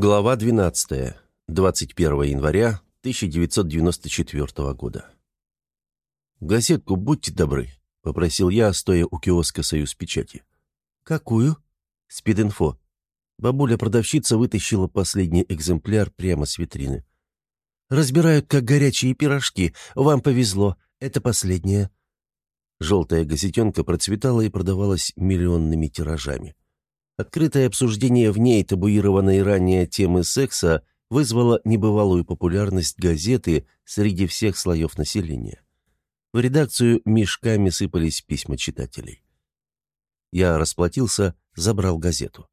Глава 12. 21 января 1994 года. «Газетку будьте добры», — попросил я, стоя у киоска «Союз печати». «Какую?» «Спид-инфо». Бабуля-продавщица вытащила последний экземпляр прямо с витрины. «Разбирают, как горячие пирожки. Вам повезло. Это последнее». Желтая газетенка процветала и продавалась миллионными тиражами. Открытое обсуждение в ней табуированной ранее темы секса вызвало небывалую популярность газеты среди всех слоев населения. В редакцию мешками сыпались письма читателей. Я расплатился, забрал газету.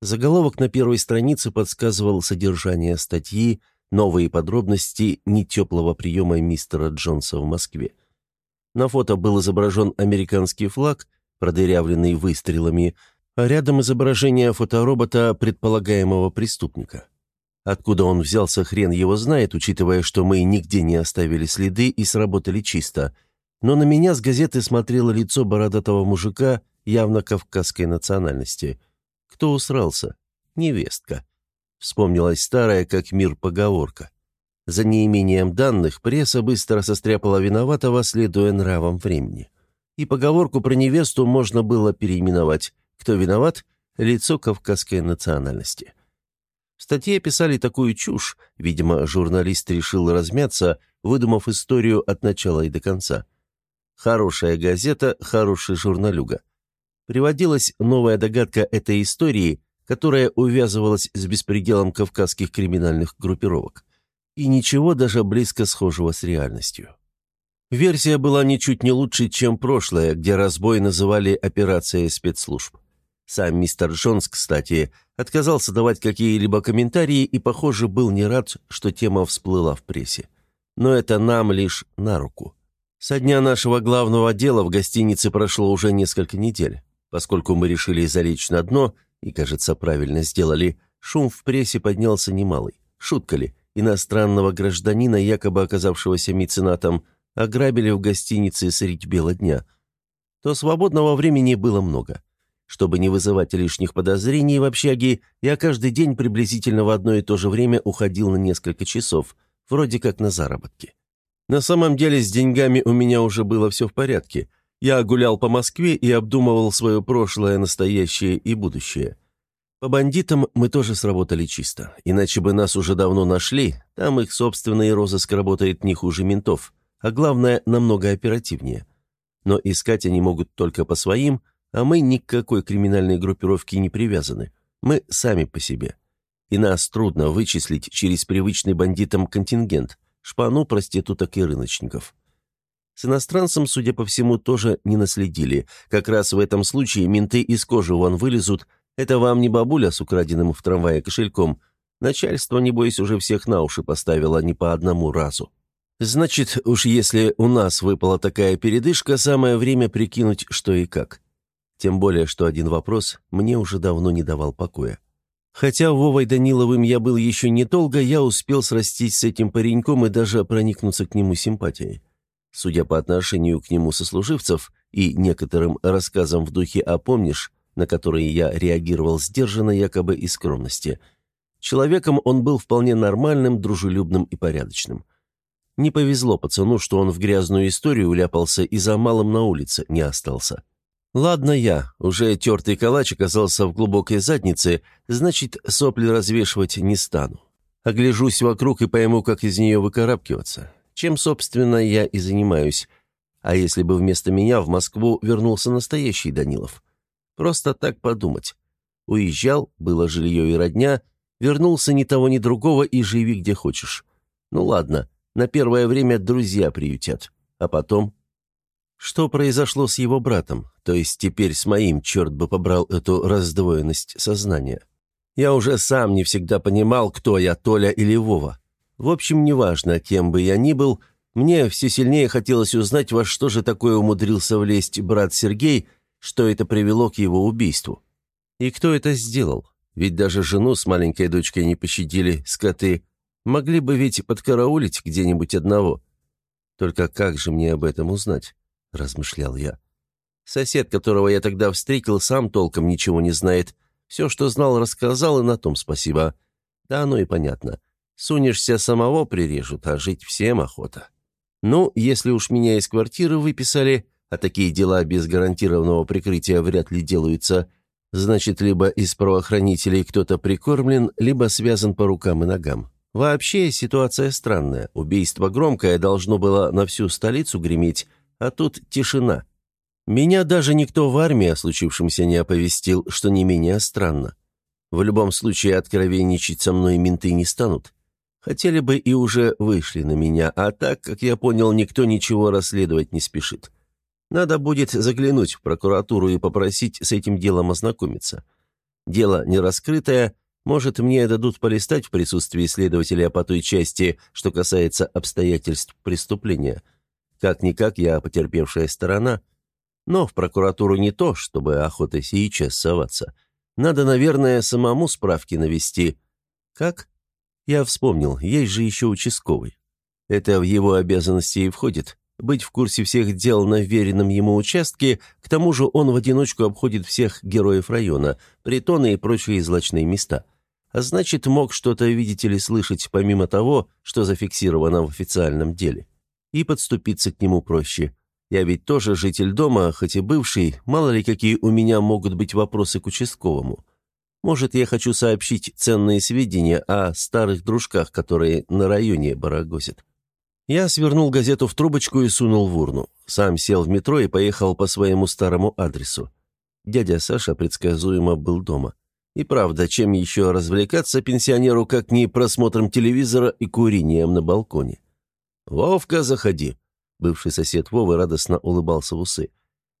Заголовок на первой странице подсказывал содержание статьи «Новые подробности нетеплого приема мистера Джонса в Москве». На фото был изображен американский флаг, продырявленный выстрелами, рядом изображение фоторобота предполагаемого преступника. Откуда он взялся, хрен его знает, учитывая, что мы нигде не оставили следы и сработали чисто. Но на меня с газеты смотрело лицо бородатого мужика явно кавказской национальности. Кто усрался? Невестка. Вспомнилась старая, как мир, поговорка. За неимением данных пресса быстро состряпала виноватого, следуя нравам времени. И поговорку про невесту можно было переименовать кто виноват? Лицо кавказской национальности. В статье описали такую чушь, видимо, журналист решил размяться, выдумав историю от начала и до конца. Хорошая газета, хороший журналюга. Приводилась новая догадка этой истории, которая увязывалась с беспределом кавказских криминальных группировок. И ничего даже близко схожего с реальностью. Версия была ничуть не лучше, чем прошлая, где разбой называли операцией спецслужб. Сам мистер Джонс, кстати, отказался давать какие-либо комментарии и, похоже, был не рад, что тема всплыла в прессе. Но это нам лишь на руку. Со дня нашего главного дела в гостинице прошло уже несколько недель. Поскольку мы решили залечь на дно, и, кажется, правильно сделали, шум в прессе поднялся немалый. Шутка ли, иностранного гражданина, якобы оказавшегося меценатом, ограбили в гостинице средь бела дня. То свободного времени было много. Чтобы не вызывать лишних подозрений в общаге, я каждый день приблизительно в одно и то же время уходил на несколько часов, вроде как на заработки. На самом деле с деньгами у меня уже было все в порядке. Я гулял по Москве и обдумывал свое прошлое, настоящее и будущее. По бандитам мы тоже сработали чисто, иначе бы нас уже давно нашли, там их собственный розыск работает не хуже ментов, а главное, намного оперативнее. Но искать они могут только по своим – а мы ни к какой криминальной группировке не привязаны. Мы сами по себе. И нас трудно вычислить через привычный бандитам контингент, шпану, проституток и рыночников. С иностранцем, судя по всему, тоже не наследили. Как раз в этом случае менты из кожи вон вылезут. Это вам не бабуля с украденным в трамвае кошельком. Начальство, небось, уже всех на уши поставило не по одному разу. Значит, уж если у нас выпала такая передышка, самое время прикинуть, что и как. Тем более, что один вопрос мне уже давно не давал покоя. Хотя Вовой Даниловым я был еще недолго, я успел срастись с этим пареньком и даже проникнуться к нему симпатией. Судя по отношению к нему сослуживцев и некоторым рассказам в духе «А помнишь», на которые я реагировал сдержанно якобы из скромности, человеком он был вполне нормальным, дружелюбным и порядочным. Не повезло пацану, что он в грязную историю уляпался и за малым на улице не остался. Ладно я, уже тертый калач оказался в глубокой заднице, значит, сопли развешивать не стану. Огляжусь вокруг и пойму, как из нее выкарабкиваться. Чем, собственно, я и занимаюсь. А если бы вместо меня в Москву вернулся настоящий Данилов? Просто так подумать. Уезжал, было жилье и родня, вернулся ни того, ни другого и живи где хочешь. Ну ладно, на первое время друзья приютят, а потом что произошло с его братом, то есть теперь с моим, черт бы побрал эту раздвоенность сознания? Я уже сам не всегда понимал, кто я, Толя или Вова. В общем, неважно, кем бы я ни был, мне все сильнее хотелось узнать, во что же такое умудрился влезть брат Сергей, что это привело к его убийству. И кто это сделал? Ведь даже жену с маленькой дочкой не пощадили, скоты. Могли бы ведь подкараулить где-нибудь одного. Только как же мне об этом узнать? — размышлял я. «Сосед, которого я тогда встретил, сам толком ничего не знает. Все, что знал, рассказал, и на том спасибо. Да оно и понятно. Сунешься, самого прирежут, а жить всем охота. Ну, если уж меня из квартиры выписали, а такие дела без гарантированного прикрытия вряд ли делаются, значит, либо из правоохранителей кто-то прикормлен, либо связан по рукам и ногам. Вообще ситуация странная. Убийство громкое должно было на всю столицу греметь, а тут тишина. Меня даже никто в армии о случившемся не оповестил, что не менее странно. В любом случае откровенничать со мной менты не станут. Хотели бы и уже вышли на меня, а так, как я понял, никто ничего расследовать не спешит. Надо будет заглянуть в прокуратуру и попросить с этим делом ознакомиться. Дело не раскрытое, может, мне дадут полистать в присутствии следователя по той части, что касается обстоятельств преступления. Как-никак я потерпевшая сторона, но в прокуратуру не то, чтобы охота сейчас соваться. Надо, наверное, самому справки навести. Как? Я вспомнил, есть же еще участковый. Это в его обязанности и входит. Быть в курсе всех дел на веренном ему участке, к тому же он в одиночку обходит всех героев района, притоны и прочие злачные места. А значит, мог что-то видеть или слышать, помимо того, что зафиксировано в официальном деле. И подступиться к нему проще. Я ведь тоже житель дома, хоть и бывший, мало ли какие у меня могут быть вопросы к участковому. Может, я хочу сообщить ценные сведения о старых дружках, которые на районе барагозят. Я свернул газету в трубочку и сунул в урну. Сам сел в метро и поехал по своему старому адресу. Дядя Саша предсказуемо был дома. И правда, чем еще развлекаться пенсионеру, как не просмотром телевизора и курением на балконе? «Вовка, заходи!» Бывший сосед Вовы радостно улыбался в усы.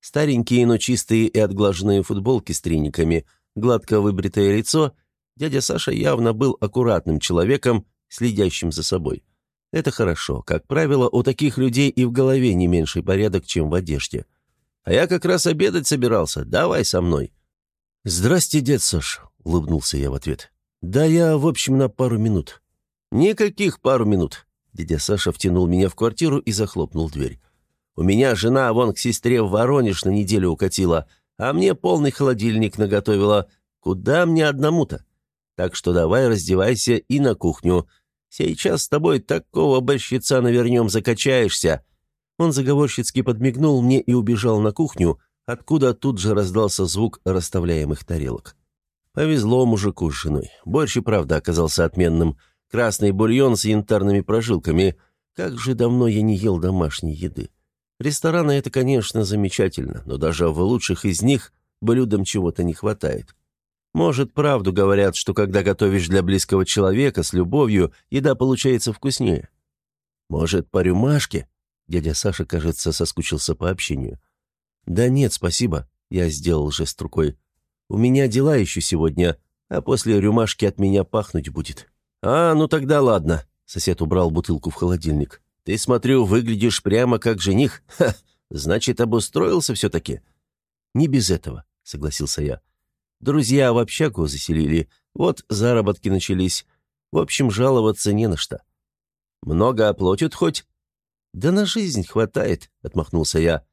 Старенькие, но чистые и отглаженные футболки с трениками – гладко выбритое лицо, дядя Саша явно был аккуратным человеком, следящим за собой. Это хорошо. Как правило, у таких людей и в голове не меньший порядок, чем в одежде. А я как раз обедать собирался. Давай со мной. «Здрасте, дед Саш», — улыбнулся я в ответ. «Да я, в общем, на пару минут». «Никаких пару минут». Дядя Саша втянул меня в квартиру и захлопнул дверь. «У меня жена вон к сестре в Воронеж на неделю укатила а мне полный холодильник наготовила. Куда мне одному-то? Так что давай раздевайся и на кухню. Сейчас с тобой такого борщица навернем закачаешься». Он заговорщицки подмигнул мне и убежал на кухню, откуда тут же раздался звук расставляемых тарелок. Повезло мужику с женой. Борщ правда оказался отменным. Красный бульон с янтарными прожилками. Как же давно я не ел домашней еды. Рестораны — это, конечно, замечательно, но даже в лучших из них блюдам чего-то не хватает. Может, правду говорят, что когда готовишь для близкого человека с любовью, еда получается вкуснее. Может, по рюмашке? Дядя Саша, кажется, соскучился по общению. «Да нет, спасибо», — я сделал жест рукой. «У меня дела еще сегодня, а после рюмашки от меня пахнуть будет». «А, ну тогда ладно», — сосед убрал бутылку в холодильник. Ты, смотрю, выглядишь прямо как жених. Ха, значит, обустроился все-таки». «Не без этого», — согласился я. «Друзья в общагу заселили, вот заработки начались. В общем, жаловаться не на что». «Много оплатят хоть?» «Да на жизнь хватает», — отмахнулся я.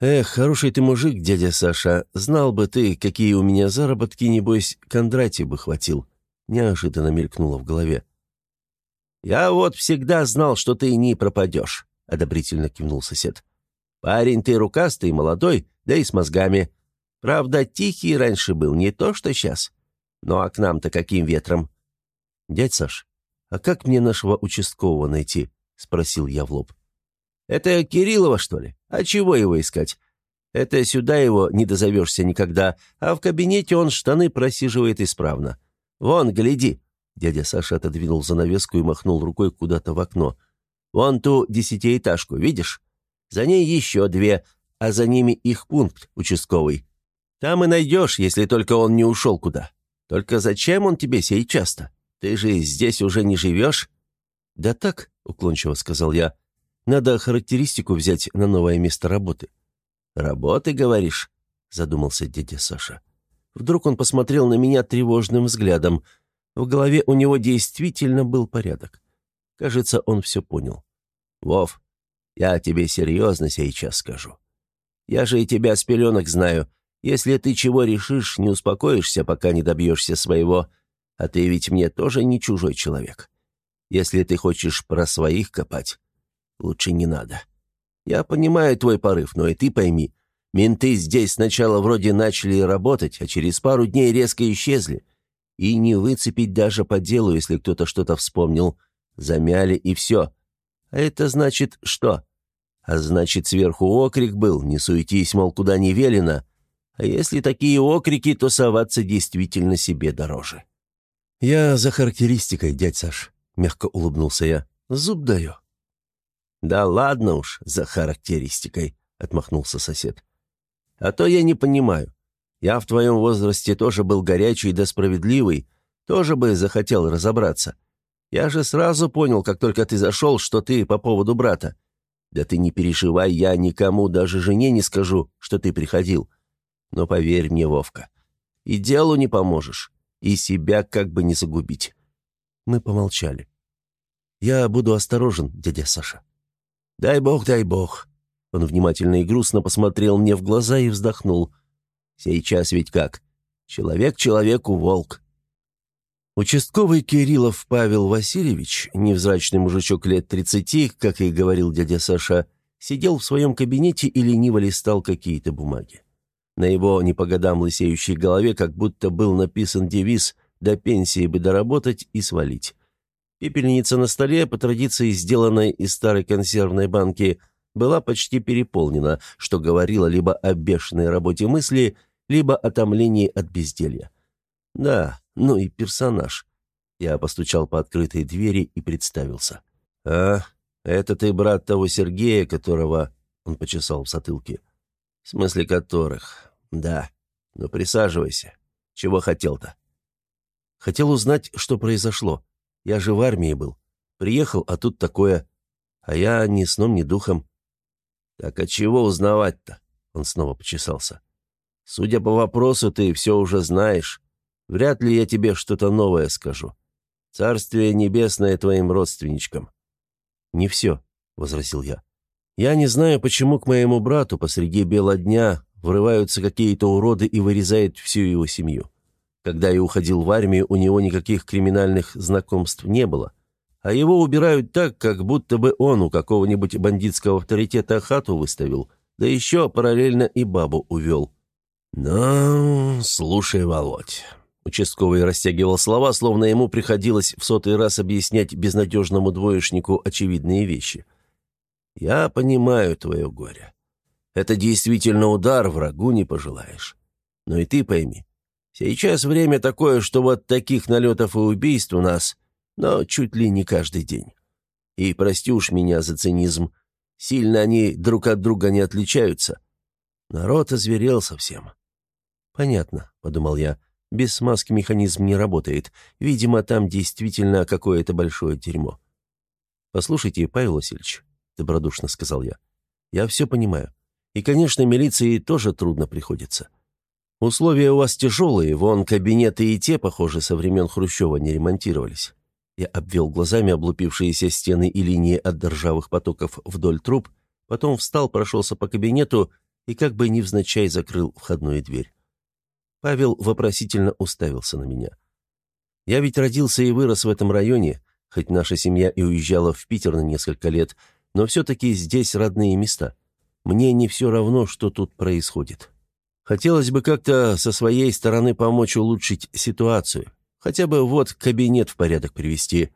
«Эх, хороший ты мужик, дядя Саша. Знал бы ты, какие у меня заработки, небось, Кондратий бы хватил». Неожиданно мелькнуло в голове. «Я вот всегда знал, что ты не пропадешь», — одобрительно кивнул сосед. «Парень ты рукастый, молодой, да и с мозгами. Правда, тихий раньше был, не то что сейчас. Ну а к нам-то каким ветром?» «Дядь Саш, а как мне нашего участкового найти?» — спросил я в лоб. «Это Кириллова, что ли? А чего его искать? Это сюда его не дозовешься никогда, а в кабинете он штаны просиживает исправно. Вон, гляди, Дядя Саша отодвинул занавеску и махнул рукой куда-то в окно. «Вон ту десятиэтажку, видишь? За ней еще две, а за ними их пункт участковый. Там и найдешь, если только он не ушел куда. Только зачем он тебе сейчас-то? Ты же здесь уже не живешь?» «Да так», — уклончиво сказал я, — «надо характеристику взять на новое место работы». «Работы, говоришь?» — задумался дядя Саша. Вдруг он посмотрел на меня тревожным взглядом — в голове у него действительно был порядок. Кажется, он все понял. «Вов, я тебе серьезно сейчас скажу. Я же и тебя с пеленок знаю. Если ты чего решишь, не успокоишься, пока не добьешься своего. А ты ведь мне тоже не чужой человек. Если ты хочешь про своих копать, лучше не надо. Я понимаю твой порыв, но и ты пойми, менты здесь сначала вроде начали работать, а через пару дней резко исчезли. И не выцепить даже по делу, если кто-то что-то вспомнил. Замяли и все. А это значит что? А значит, сверху окрик был, не суетись, мол, куда не велено. А если такие окрики, то соваться действительно себе дороже. «Я за характеристикой, дядь Саш», — мягко улыбнулся я. «Зуб даю». «Да ладно уж, за характеристикой», — отмахнулся сосед. «А то я не понимаю. Я в твоем возрасте тоже был горячий да справедливый, тоже бы захотел разобраться. Я же сразу понял, как только ты зашел, что ты по поводу брата. Да ты не переживай, я никому, даже жене не скажу, что ты приходил. Но поверь мне, Вовка, и делу не поможешь, и себя как бы не загубить». Мы помолчали. «Я буду осторожен, дядя Саша». «Дай бог, дай бог». Он внимательно и грустно посмотрел мне в глаза и вздохнул. «Сейчас ведь как? Человек человеку волк». Участковый Кириллов Павел Васильевич, невзрачный мужичок лет тридцати, как и говорил дядя Саша, сидел в своем кабинете и лениво листал какие-то бумаги. На его не по годам лысеющей голове как будто был написан девиз «До пенсии бы доработать и свалить». Пепельница на столе, по традиции сделанной из старой консервной банки, была почти переполнена, что говорило либо о бешеной работе мысли, либо о томлении от безделья. Да, ну и персонаж. Я постучал по открытой двери и представился. «А, это ты брат того Сергея, которого...» Он почесал в затылке. «В смысле которых? «Да. Ну, присаживайся. Чего хотел-то?» «Хотел узнать, что произошло. Я же в армии был. Приехал, а тут такое. А я ни сном, ни духом». «Так от чего узнавать-то?» Он снова почесался. «Судя по вопросу, ты все уже знаешь. Вряд ли я тебе что-то новое скажу. Царствие небесное твоим родственничкам». «Не все», — возразил я. «Я не знаю, почему к моему брату посреди бела дня врываются какие-то уроды и вырезают всю его семью. Когда я уходил в армию, у него никаких криминальных знакомств не было, а его убирают так, как будто бы он у какого-нибудь бандитского авторитета хату выставил, да еще параллельно и бабу увел. «Ну, слушай, Володь». Участковый растягивал слова, словно ему приходилось в сотый раз объяснять безнадежному двоечнику очевидные вещи. «Я понимаю твое горе. Это действительно удар, врагу не пожелаешь. Но и ты пойми, сейчас время такое, что вот таких налетов и убийств у нас, но чуть ли не каждый день. И прости уж меня за цинизм, сильно они друг от друга не отличаются. Народ озверел совсем. «Понятно», — подумал я, — «без смазки механизм не работает. Видимо, там действительно какое-то большое дерьмо». «Послушайте, Павел Васильевич», — добродушно сказал я, — «я все понимаю. И, конечно, милиции тоже трудно приходится. Условия у вас тяжелые, вон кабинеты и те, похоже, со времен Хрущева не ремонтировались. Я обвел глазами облупившиеся стены и линии от ржавых потоков вдоль труб, потом встал, прошелся по кабинету и как бы невзначай закрыл входную дверь. Павел вопросительно уставился на меня. Я ведь родился и вырос в этом районе, хоть наша семья и уезжала в Питер на несколько лет, но все-таки здесь родные места. Мне не все равно, что тут происходит. Хотелось бы как-то со своей стороны помочь улучшить ситуацию. Хотя бы вот кабинет в порядок привести.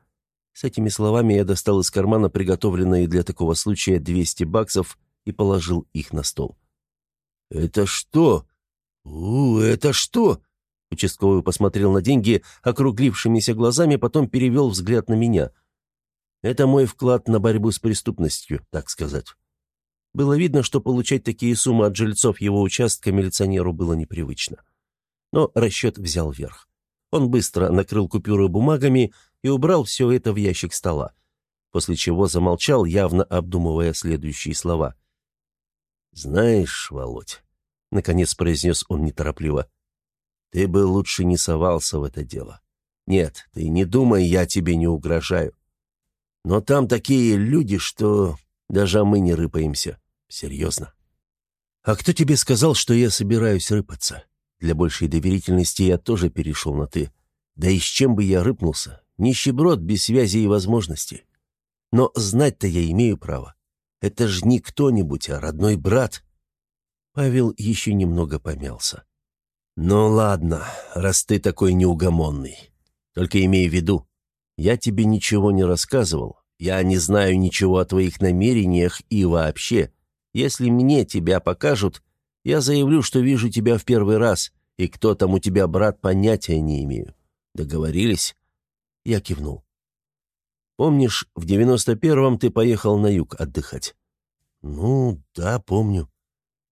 С этими словами я достал из кармана приготовленные для такого случая 200 баксов и положил их на стол. «Это что? У, это что?» Участковый посмотрел на деньги округлившимися глазами, потом перевел взгляд на меня. «Это мой вклад на борьбу с преступностью, так сказать». Было видно, что получать такие суммы от жильцов его участка милиционеру было непривычно. Но расчет взял верх. Он быстро накрыл купюры бумагами и убрал все это в ящик стола, после чего замолчал, явно обдумывая следующие слова. «Знаешь, Володь», — наконец произнес он неторопливо, — «ты бы лучше не совался в это дело. Нет, ты не думай, я тебе не угрожаю. Но там такие люди, что даже мы не рыпаемся. Серьезно. А кто тебе сказал, что я собираюсь рыпаться? Для большей доверительности я тоже перешел на «ты». Да и с чем бы я рыпнулся? Нищеброд без связи и возможностей. Но знать-то я имею право. Это ж не кто-нибудь, а родной брат. Павел еще немного помялся. «Ну ладно, раз ты такой неугомонный. Только имей в виду, я тебе ничего не рассказывал, я не знаю ничего о твоих намерениях и вообще. Если мне тебя покажут, я заявлю, что вижу тебя в первый раз, и кто там у тебя брат, понятия не имею. Договорились?» Я кивнул. «Помнишь, в девяносто первом ты поехал на юг отдыхать?» «Ну, да, помню».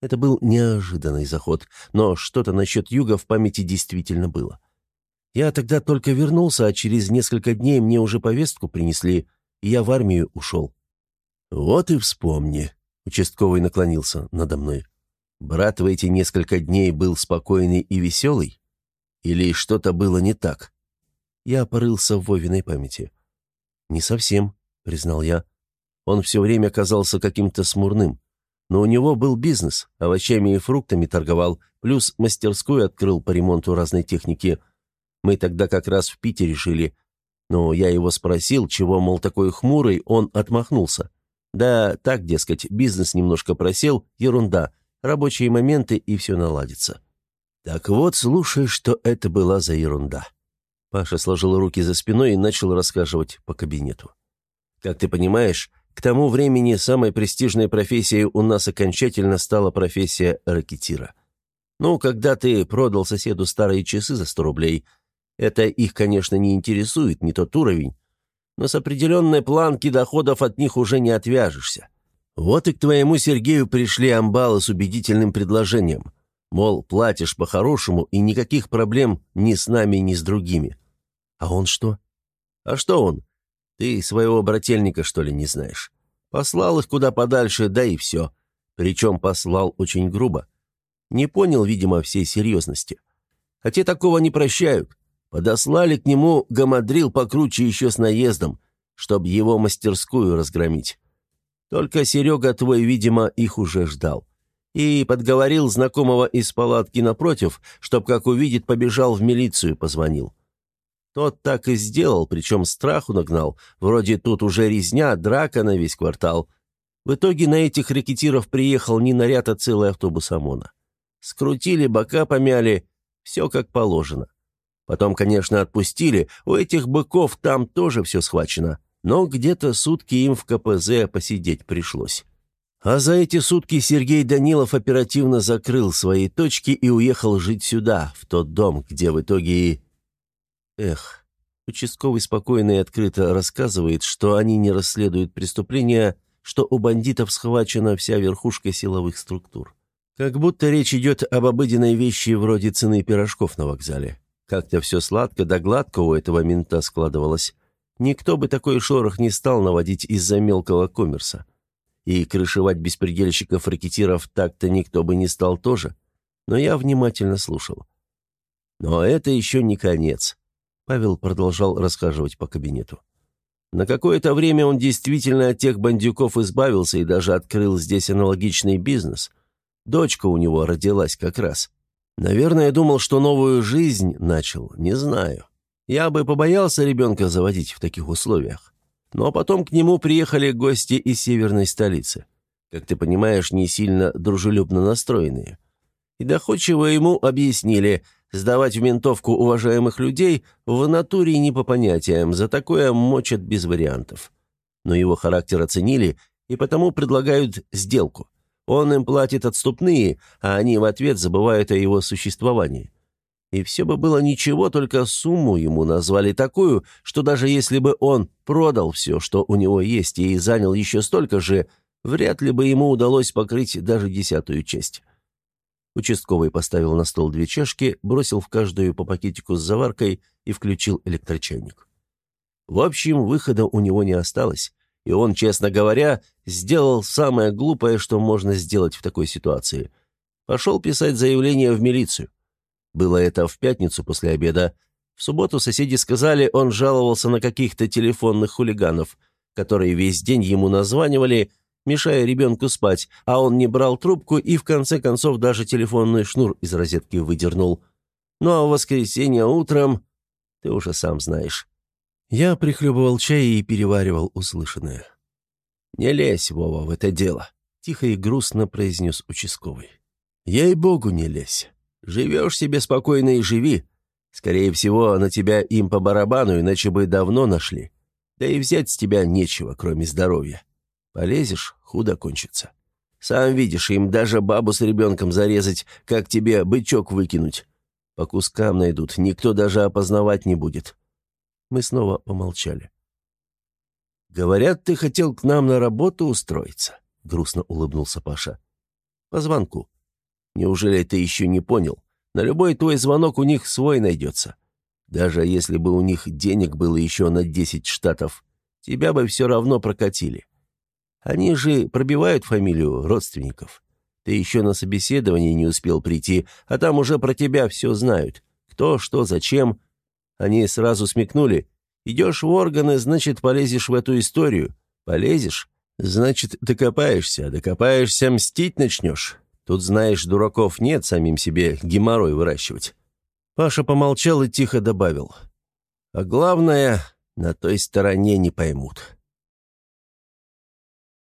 Это был неожиданный заход, но что-то насчет юга в памяти действительно было. Я тогда только вернулся, а через несколько дней мне уже повестку принесли, и я в армию ушел. «Вот и вспомни», — участковый наклонился надо мной. «Брат в эти несколько дней был спокойный и веселый? Или что-то было не так?» Я порылся в Вовиной памяти. «Не совсем», — признал я. «Он все время казался каким-то смурным. Но у него был бизнес, овощами и фруктами торговал, плюс мастерскую открыл по ремонту разной техники. Мы тогда как раз в Питере жили. Но я его спросил, чего, мол, такой хмурый, он отмахнулся. Да, так, дескать, бизнес немножко просел, ерунда, рабочие моменты и все наладится. Так вот, слушай, что это была за ерунда. Паша сложил руки за спиной и начал рассказывать по кабинету. Как ты понимаешь, к тому времени самой престижной профессией у нас окончательно стала профессия ракетира. Ну, когда ты продал соседу старые часы за 100 рублей, это их, конечно, не интересует, не тот уровень, но с определенной планки доходов от них уже не отвяжешься. Вот и к твоему Сергею пришли амбалы с убедительным предложением. Мол, платишь по-хорошему, и никаких проблем ни с нами, ни с другими. А он что? А что он? Ты своего брательника, что ли, не знаешь? Послал их куда подальше, да и все. Причем послал очень грубо. Не понял, видимо, всей серьезности. Хотя такого не прощают. Подослали к нему гамадрил покруче еще с наездом, чтобы его мастерскую разгромить. Только Серега твой, видимо, их уже ждал. И подговорил знакомого из палатки напротив, чтоб, как увидит, побежал в милицию, позвонил. Тот так и сделал, причем страху нагнал. Вроде тут уже резня, драка на весь квартал. В итоге на этих рекетиров приехал не наряд, а целый автобус ОМОНа. Скрутили, бока помяли, все как положено. Потом, конечно, отпустили, у этих быков там тоже все схвачено. Но где-то сутки им в КПЗ посидеть пришлось. А за эти сутки Сергей Данилов оперативно закрыл свои точки и уехал жить сюда, в тот дом, где в итоге и Эх, участковый спокойно и открыто рассказывает, что они не расследуют преступления, что у бандитов схвачена вся верхушка силовых структур. Как будто речь идет об обыденной вещи вроде цены пирожков на вокзале. Как-то все сладко да гладко у этого мента складывалось. Никто бы такой шорох не стал наводить из-за мелкого коммерса. И крышевать беспредельщиков-ракетиров так-то никто бы не стал тоже. Но я внимательно слушал. Но это еще не конец. Павел продолжал расхаживать по кабинету. На какое-то время он действительно от тех бандюков избавился и даже открыл здесь аналогичный бизнес. Дочка у него родилась как раз. Наверное, думал, что новую жизнь начал, не знаю. Я бы побоялся ребенка заводить в таких условиях. Но потом к нему приехали гости из северной столицы. Как ты понимаешь, не сильно дружелюбно настроенные. И доходчиво ему объяснили – Сдавать в ментовку уважаемых людей в натуре не по понятиям, за такое мочат без вариантов. Но его характер оценили и потому предлагают сделку. Он им платит отступные, а они в ответ забывают о его существовании. И все бы было ничего, только сумму ему назвали такую, что даже если бы он продал все, что у него есть, и занял еще столько же, вряд ли бы ему удалось покрыть даже десятую часть. Участковый поставил на стол две чашки, бросил в каждую по пакетику с заваркой и включил электрочайник. В общем, выхода у него не осталось, и он, честно говоря, сделал самое глупое, что можно сделать в такой ситуации. Пошел писать заявление в милицию. Было это в пятницу после обеда. В субботу соседи сказали, он жаловался на каких-то телефонных хулиганов, которые весь день ему названивали мешая ребенку спать, а он не брал трубку и в конце концов даже телефонный шнур из розетки выдернул. Ну а в воскресенье утром... Ты уже сам знаешь». Я прихлебывал чай и переваривал услышанное. «Не лезь, Вова, в это дело», — тихо и грустно произнес участковый. «Ей-богу, не лезь. Живешь себе спокойно и живи. Скорее всего, на тебя им по барабану, иначе бы давно нашли. Да и взять с тебя нечего, кроме здоровья. Полезешь — худо кончится. Сам видишь, им даже бабу с ребенком зарезать, как тебе бычок выкинуть. По кускам найдут, никто даже опознавать не будет». Мы снова помолчали. «Говорят, ты хотел к нам на работу устроиться», — грустно улыбнулся Паша. «По звонку. Неужели ты еще не понял? На любой твой звонок у них свой найдется. Даже если бы у них денег было еще на десять штатов, тебя бы все равно прокатили. Они же пробивают фамилию родственников. Ты еще на собеседование не успел прийти, а там уже про тебя все знают. Кто, что, зачем. Они сразу смекнули. Идешь в органы, значит, полезешь в эту историю. Полезешь, значит, докопаешься. Докопаешься, мстить начнешь. Тут, знаешь, дураков нет самим себе геморрой выращивать. Паша помолчал и тихо добавил. А главное, на той стороне не поймут.